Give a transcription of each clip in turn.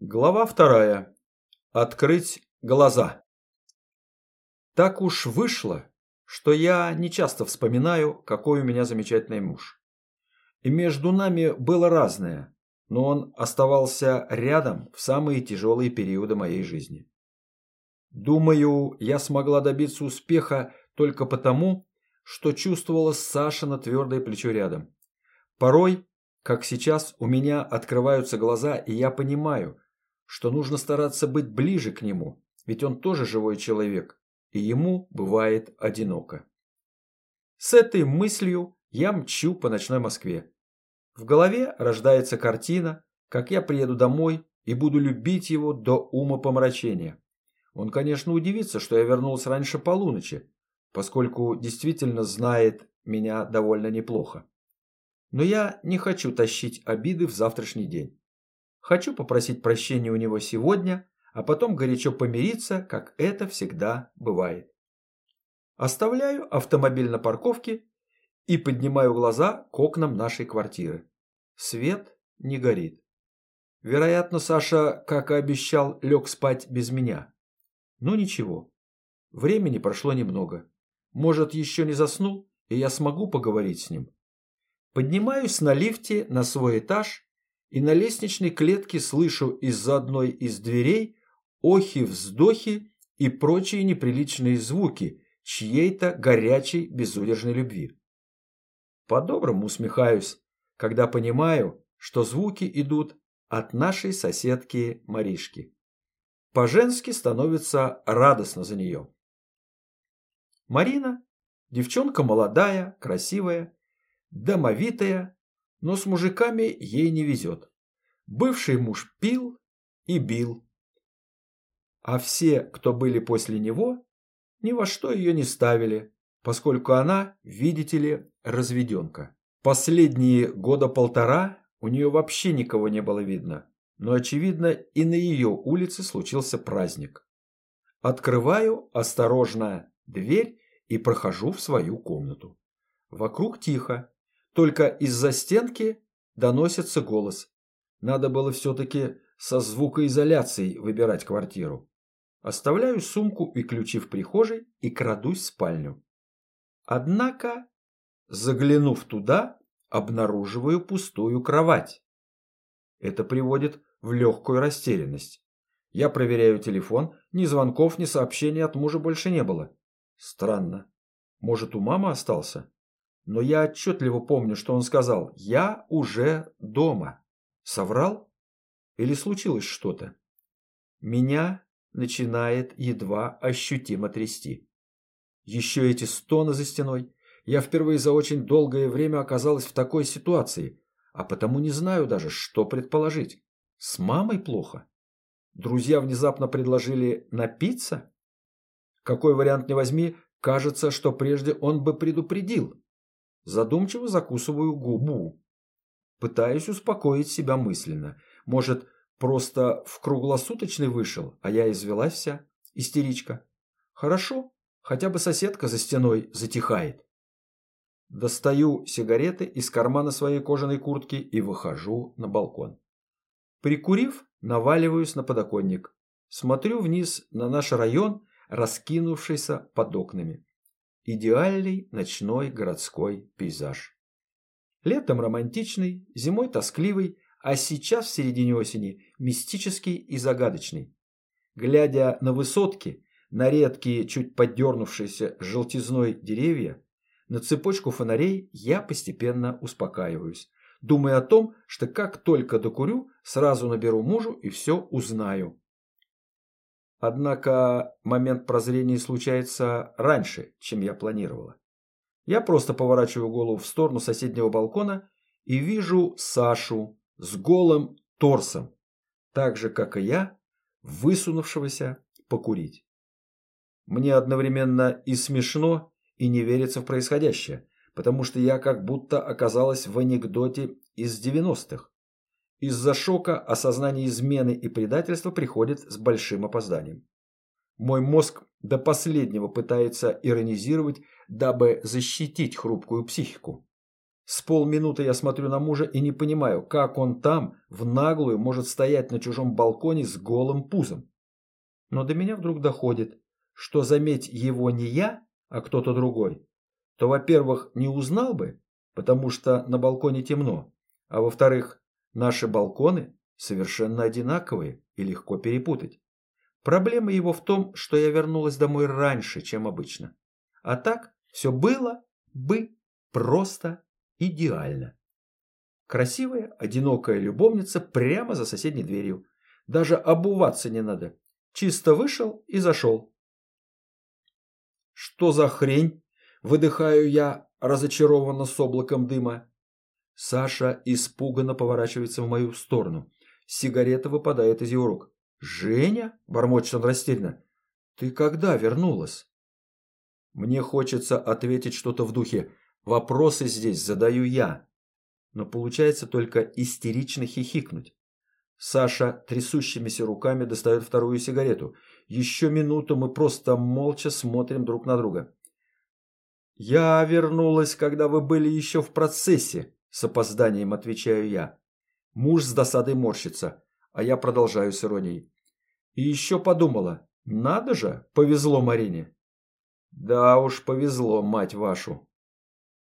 Глава вторая. Открыть глаза. Так уж вышло, что я не часто вспоминаю, какой у меня замечательный муж. И между нами было разное, но он оставался рядом в самые тяжелые периоды моей жизни. Думаю, я смогла добиться успеха только потому, что чувствовала Саша на твердое плечо рядом. Порой, как сейчас, у меня открываются глаза, и я понимаю – что нужно стараться быть ближе к нему, ведь он тоже живой человек, и ему бывает одиноко. С этой мыслью я мчу по ночной Москве. В голове рождается картина, как я приеду домой и буду любить его до ума помрачения. Он, конечно, удивится, что я вернулся раньше полуночи, поскольку действительно знает меня довольно неплохо. Но я не хочу тащить обиды в завтрашний день. Хочу попросить прощения у него сегодня, а потом горячо помириться, как это всегда бывает. Оставляю автомобиль на парковке и поднимаю глаза к окнам нашей квартиры. Свет не горит. Вероятно, Саша, как и обещал, лег спать без меня. Но ничего. Времени прошло немного. Может, еще не заснул, и я смогу поговорить с ним. Поднимаюсь на лифте на свой этаж и на лестничной клетке слышу из-за одной из дверей охи-вздохи и прочие неприличные звуки чьей-то горячей безудержной любви. По-доброму усмехаюсь, когда понимаю, что звуки идут от нашей соседки Маришки. По-женски становится радостно за нее. Марина – девчонка молодая, красивая, домовитая но с мужиками ей не везет. Бывший муж пил и бил. А все, кто были после него, ни во что ее не ставили, поскольку она, видите ли, разведенка. Последние года полтора у нее вообще никого не было видно, но, очевидно, и на ее улице случился праздник. Открываю осторожно дверь и прохожу в свою комнату. Вокруг тихо, только из-за стенки доносится голос. Надо было все-таки со звукоизоляцией выбирать квартиру. Оставляю сумку и ключи в прихожей и крадусь в спальню. Однако, заглянув туда, обнаруживаю пустую кровать. Это приводит в легкую растерянность. Я проверяю телефон, ни звонков, ни сообщений от мужа больше не было. Странно. Может, у мамы остался? Но я отчетливо помню, что он сказал «Я уже дома». Соврал? Или случилось что-то? Меня начинает едва ощутимо трясти. Еще эти стоны за стеной. Я впервые за очень долгое время оказалась в такой ситуации, а потому не знаю даже, что предположить. С мамой плохо? Друзья внезапно предложили напиться? Какой вариант не возьми, кажется, что прежде он бы предупредил. Задумчиво закусываю губу. Пытаюсь успокоить себя мысленно. Может, просто в круглосуточный вышел, а я извелась вся. Истеричка. Хорошо, хотя бы соседка за стеной затихает. Достаю сигареты из кармана своей кожаной куртки и выхожу на балкон. Прикурив, наваливаюсь на подоконник. Смотрю вниз на наш район, раскинувшийся под окнами. Идеальный ночной городской пейзаж. Летом романтичный, зимой тоскливый, а сейчас в середине осени мистический и загадочный. Глядя на высотки, на редкие, чуть поддернувшиеся желтизной деревья, на цепочку фонарей я постепенно успокаиваюсь, думая о том, что как только докурю, сразу наберу мужу и все узнаю. Однако момент прозрения случается раньше, чем я планировала. Я просто поворачиваю голову в сторону соседнего балкона и вижу Сашу с голым торсом, так же, как и я, высунувшегося покурить. Мне одновременно и смешно, и не верится в происходящее, потому что я как будто оказалась в анекдоте из 90-х. Из-за шока осознание измены и предательства приходит с большим опозданием. Мой мозг до последнего пытается иронизировать, дабы защитить хрупкую психику. С полминуты я смотрю на мужа и не понимаю, как он там в наглую может стоять на чужом балконе с голым пузом. Но до меня вдруг доходит, что заметь его не я, а кто-то другой, то, во-первых, не узнал бы, потому что на балконе темно, а во-вторых, наши балконы совершенно одинаковые и легко перепутать. Проблема его в том, что я вернулась домой раньше, чем обычно. А так все было бы просто идеально. Красивая, одинокая любовница прямо за соседней дверью. Даже обуваться не надо. Чисто вышел и зашел. Что за хрень? Выдыхаю я, разочарованно с облаком дыма. Саша испуганно поворачивается в мою сторону. Сигарета выпадает из его рук. «Женя?» – бормочет он растерянно. «Ты когда вернулась?» Мне хочется ответить что-то в духе «Вопросы здесь задаю я». Но получается только истерично хихикнуть. Саша трясущимися руками достает вторую сигарету. Еще минуту мы просто молча смотрим друг на друга. «Я вернулась, когда вы были еще в процессе», – с опозданием отвечаю я. Муж с досадой морщится, а я продолжаю с иронией. И еще подумала, надо же, повезло Марине. Да уж, повезло, мать вашу.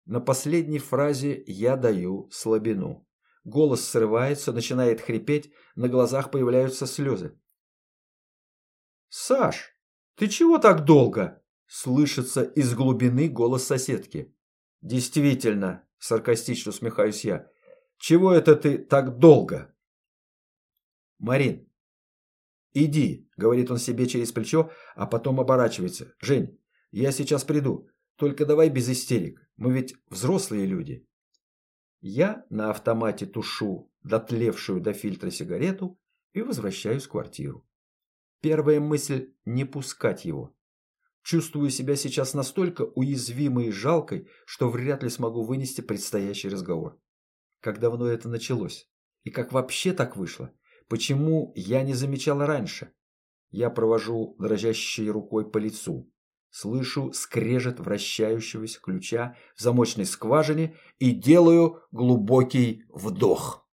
На последней фразе я даю слабину. Голос срывается, начинает хрипеть, на глазах появляются слезы. «Саш, ты чего так долго?» Слышится из глубины голос соседки. «Действительно», – саркастично усмехаюсь я, – «чего это ты так долго?» «Марин, иди», – говорит он себе через плечо, а потом оборачивается. «Жень, я сейчас приду, только давай без истерик, мы ведь взрослые люди». Я на автомате тушу дотлевшую до фильтра сигарету и возвращаюсь в квартиру. Первая мысль – не пускать его. Чувствую себя сейчас настолько уязвимой и жалкой, что вряд ли смогу вынести предстоящий разговор. Как давно это началось? И как вообще так вышло? Почему я не замечала раньше? Я провожу дрожащей рукой по лицу. Слышу скрежет вращающегося ключа в замочной скважине и делаю глубокий вдох.